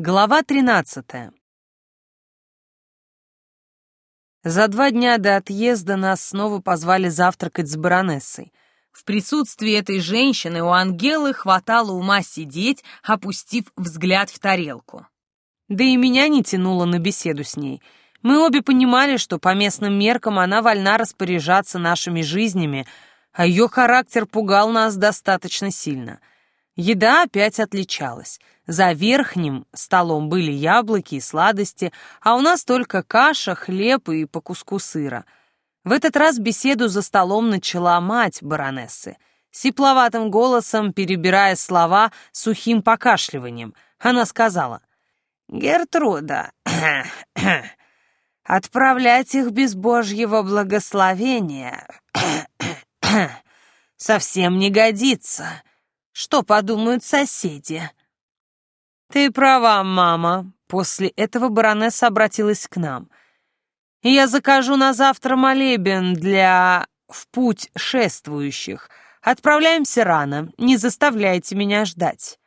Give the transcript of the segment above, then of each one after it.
Глава 13. За два дня до отъезда нас снова позвали завтракать с баронессой. В присутствии этой женщины у Ангелы хватало ума сидеть, опустив взгляд в тарелку. Да и меня не тянуло на беседу с ней. Мы обе понимали, что по местным меркам она вольна распоряжаться нашими жизнями, а ее характер пугал нас достаточно сильно. Еда опять отличалась. За верхним столом были яблоки и сладости, а у нас только каша, хлеб и по куску сыра. В этот раз беседу за столом начала мать баронессы. Сипловатым голосом, перебирая слова сухим покашливанием, она сказала, «Гертруда, отправлять их без Божьего благословения совсем не годится. Что подумают соседи?» «Ты права, мама». После этого баронесса обратилась к нам. «Я закажу на завтра молебен для в путь шествующих. Отправляемся рано, не заставляйте меня ждать».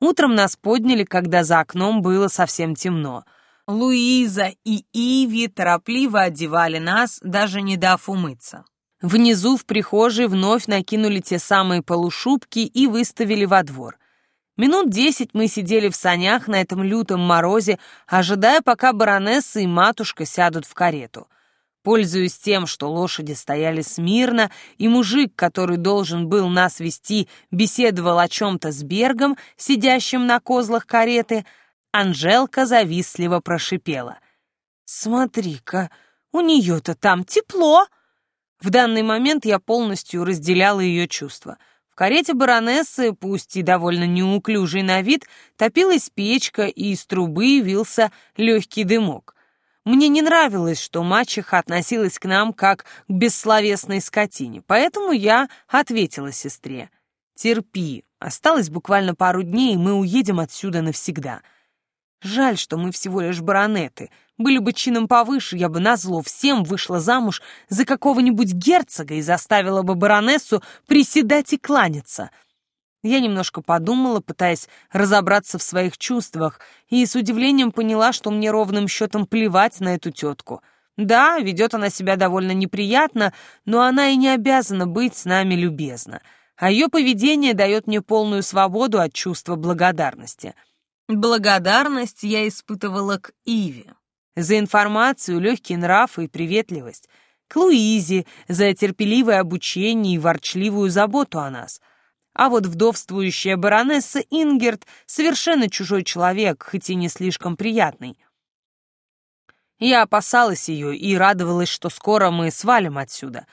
Утром нас подняли, когда за окном было совсем темно. Луиза и Иви торопливо одевали нас, даже не дав умыться. Внизу в прихожей вновь накинули те самые полушубки и выставили во двор. Минут десять мы сидели в санях на этом лютом морозе, ожидая, пока баронесса и матушка сядут в карету. Пользуясь тем, что лошади стояли смирно, и мужик, который должен был нас вести, беседовал о чем-то с Бергом, сидящим на козлах кареты, Анжелка завистливо прошипела. «Смотри-ка, у нее-то там тепло!» В данный момент я полностью разделяла ее чувства. В карете баронессы, пусть и довольно неуклюжий на вид, топилась печка, и из трубы вился легкий дымок. Мне не нравилось, что мачеха относилась к нам как к бессловесной скотине, поэтому я ответила сестре. «Терпи, осталось буквально пару дней, и мы уедем отсюда навсегда». Жаль, что мы всего лишь баронеты. Были бы чином повыше, я бы назло всем вышла замуж за какого-нибудь герцога и заставила бы баронессу приседать и кланяться. Я немножко подумала, пытаясь разобраться в своих чувствах, и с удивлением поняла, что мне ровным счетом плевать на эту тетку. Да, ведет она себя довольно неприятно, но она и не обязана быть с нами любезна. А ее поведение дает мне полную свободу от чувства благодарности — Благодарность я испытывала к Иве. За информацию, легкий нрав и приветливость. К Луизе за терпеливое обучение и ворчливую заботу о нас. А вот вдовствующая баронесса Ингерт совершенно чужой человек, хоть и не слишком приятный. Я опасалась ее и радовалась, что скоро мы свалим отсюда.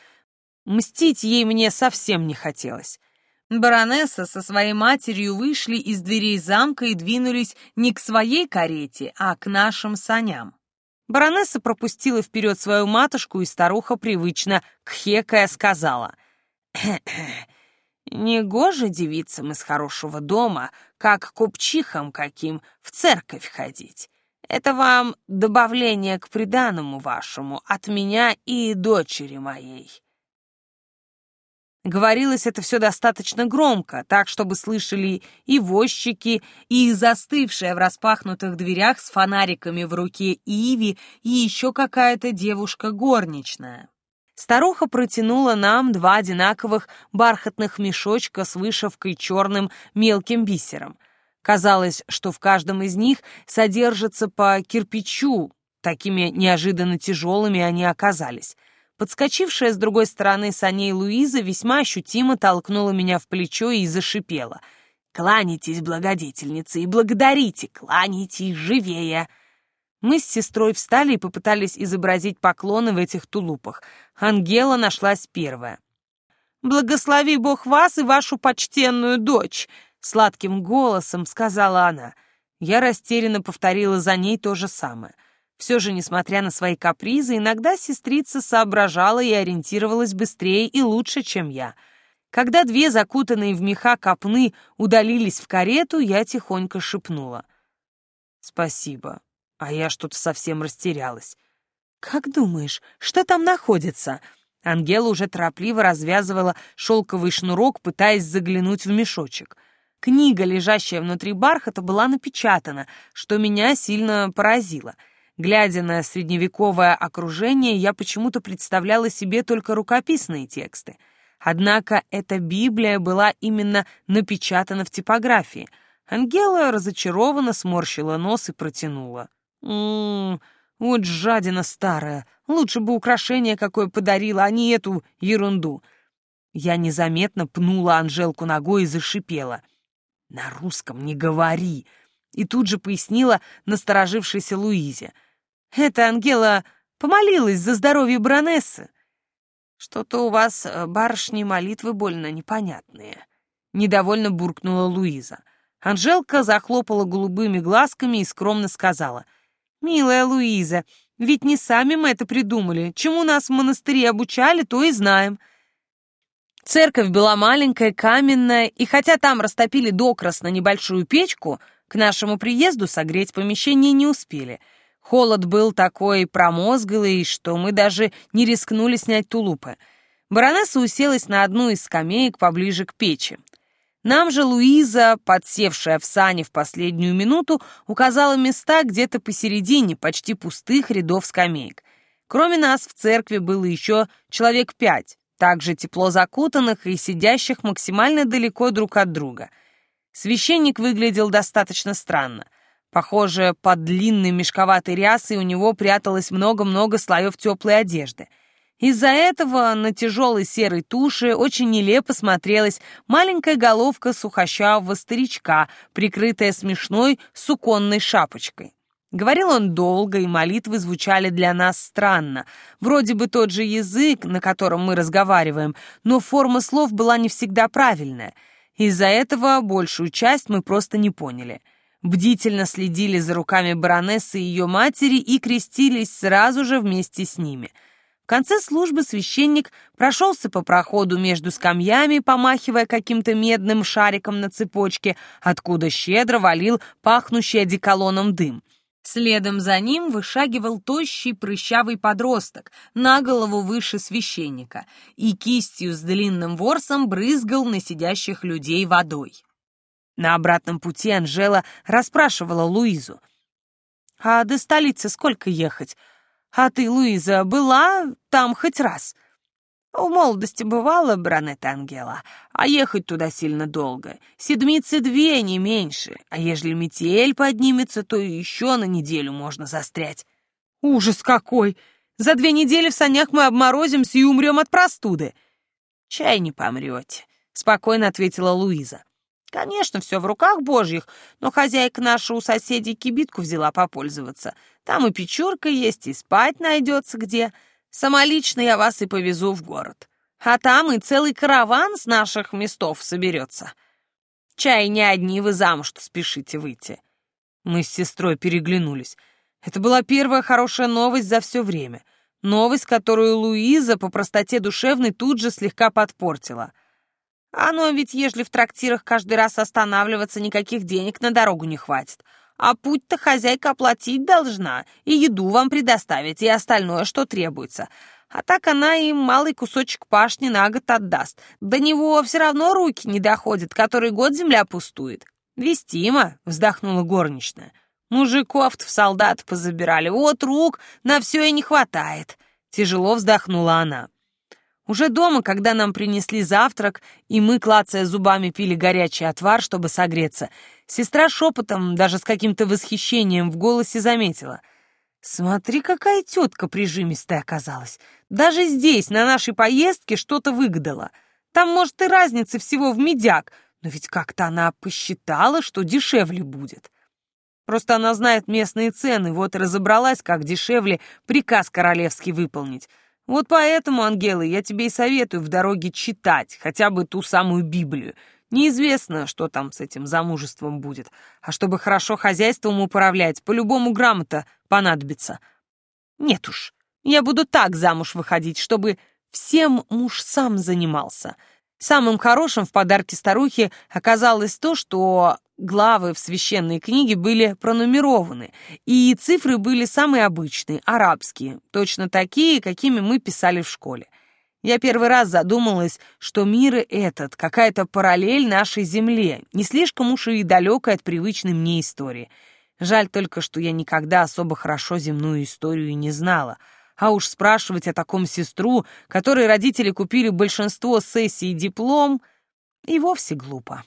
Мстить ей мне совсем не хотелось. Баронесса со своей матерью вышли из дверей замка и двинулись не к своей карете, а к нашим саням. Баронесса пропустила вперед свою матушку, и старуха привычно, кхекая, сказала, «Негоже девицам из хорошего дома, как купчихам каким, в церковь ходить. Это вам добавление к приданому вашему от меня и дочери моей». Говорилось это все достаточно громко, так, чтобы слышали и возчики, и застывшая в распахнутых дверях с фонариками в руке Иви, и еще какая-то девушка горничная. Старуха протянула нам два одинаковых бархатных мешочка с вышивкой черным мелким бисером. Казалось, что в каждом из них содержится по кирпичу, такими неожиданно тяжелыми они оказались — Подскочившая с другой стороны саней Луиза весьма ощутимо толкнула меня в плечо и зашипела. «Кланяйтесь, благодетельницы, и благодарите, кланяйтесь живее!» Мы с сестрой встали и попытались изобразить поклоны в этих тулупах. Ангела нашлась первая. «Благослови Бог вас и вашу почтенную дочь!» — сладким голосом сказала она. Я растерянно повторила за ней то же самое. Все же, несмотря на свои капризы, иногда сестрица соображала и ориентировалась быстрее и лучше, чем я. Когда две закутанные в меха копны удалились в карету, я тихонько шепнула. «Спасибо, а я что-то совсем растерялась». «Как думаешь, что там находится?» Ангела уже торопливо развязывала шелковый шнурок, пытаясь заглянуть в мешочек. Книга, лежащая внутри бархата, была напечатана, что меня сильно поразило. Глядя на средневековое окружение, я почему-то представляла себе только рукописные тексты. Однако эта Библия была именно напечатана в типографии. Ангела разочарованно сморщила нос и протянула. «М-м, вот жадина старая. Лучше бы украшение какое подарила, а не эту ерунду». Я незаметно пнула Анжелку ногой и зашипела. «На русском не говори!» И тут же пояснила насторожившейся Луизе. «Это Ангела помолилась за здоровье баронессы». «Что-то у вас, э, барышни, молитвы больно непонятные», — недовольно буркнула Луиза. Анжелка захлопала голубыми глазками и скромно сказала. «Милая Луиза, ведь не сами мы это придумали. Чему нас в монастыре обучали, то и знаем». Церковь была маленькая, каменная, и хотя там растопили докрас на небольшую печку, к нашему приезду согреть помещение не успели. Холод был такой промозглый, что мы даже не рискнули снять тулупы. Баронесса уселась на одну из скамеек поближе к печи. Нам же Луиза, подсевшая в сани в последнюю минуту, указала места где-то посередине почти пустых рядов скамеек. Кроме нас в церкви было еще человек пять, также тепло закутанных и сидящих максимально далеко друг от друга. Священник выглядел достаточно странно. Похоже, под длинной мешковатой рясой у него пряталось много-много слоев теплой одежды. Из-за этого на тяжелой серой туше очень нелепо смотрелась маленькая головка сухощавого старичка, прикрытая смешной суконной шапочкой. Говорил он долго, и молитвы звучали для нас странно. Вроде бы тот же язык, на котором мы разговариваем, но форма слов была не всегда правильная. Из-за этого большую часть мы просто не поняли. Бдительно следили за руками баронессы и ее матери и крестились сразу же вместе с ними. В конце службы священник прошелся по проходу между скамьями, помахивая каким-то медным шариком на цепочке, откуда щедро валил пахнущий одеколоном дым. Следом за ним вышагивал тощий прыщавый подросток, на голову выше священника, и кистью с длинным ворсом брызгал на сидящих людей водой. На обратном пути Анжела расспрашивала Луизу. «А до столицы сколько ехать? А ты, Луиза, была там хоть раз?» В молодости бывало, Бранет Ангела, а ехать туда сильно долго. Седмицы две, не меньше. А ежели метель поднимется, то еще на неделю можно застрять. Ужас какой! За две недели в санях мы обморозимся и умрем от простуды. Чай не помрете, спокойно ответила Луиза. Конечно, все в руках божьих, но хозяйка наша у соседей кибитку взяла попользоваться. Там и печурка есть, и спать найдется где. Самолично я вас и повезу в город. А там и целый караван с наших местов соберется. Чай не одни вы замуж-то спешите выйти. Мы с сестрой переглянулись. Это была первая хорошая новость за все время. Новость, которую Луиза по простоте душевной тут же слегка подпортила. Оно ведь, ежели в трактирах каждый раз останавливаться, никаких денег на дорогу не хватит. А путь-то хозяйка оплатить должна, и еду вам предоставить, и остальное, что требуется. А так она им малый кусочек пашни на год отдаст. До него все равно руки не доходят, который год земля пустует. «Вестимо», — вздохнула горничная. «Мужиков-то в солдат позабирали, вот рук на все и не хватает». Тяжело вздохнула она. Уже дома, когда нам принесли завтрак, и мы, клацая зубами, пили горячий отвар, чтобы согреться, сестра шепотом, даже с каким-то восхищением в голосе заметила. «Смотри, какая тетка прижимистая оказалась. Даже здесь, на нашей поездке, что-то выгадала. Там, может, и разница всего в медяк, но ведь как-то она посчитала, что дешевле будет». Просто она знает местные цены, вот и разобралась, как дешевле приказ королевский выполнить. Вот поэтому, Ангела, я тебе и советую в дороге читать хотя бы ту самую Библию. Неизвестно, что там с этим замужеством будет. А чтобы хорошо хозяйством управлять, по-любому грамота понадобится. Нет уж, я буду так замуж выходить, чтобы всем муж сам занимался. Самым хорошим в подарке старухе оказалось то, что главы в священной книге были пронумерованы, и цифры были самые обычные, арабские, точно такие, какими мы писали в школе. Я первый раз задумалась, что мир этот, какая-то параллель нашей Земле, не слишком уж и далекая от привычной мне истории. Жаль только, что я никогда особо хорошо земную историю не знала — а уж спрашивать о таком сестру, которой родители купили большинство сессий диплом, и вовсе глупо.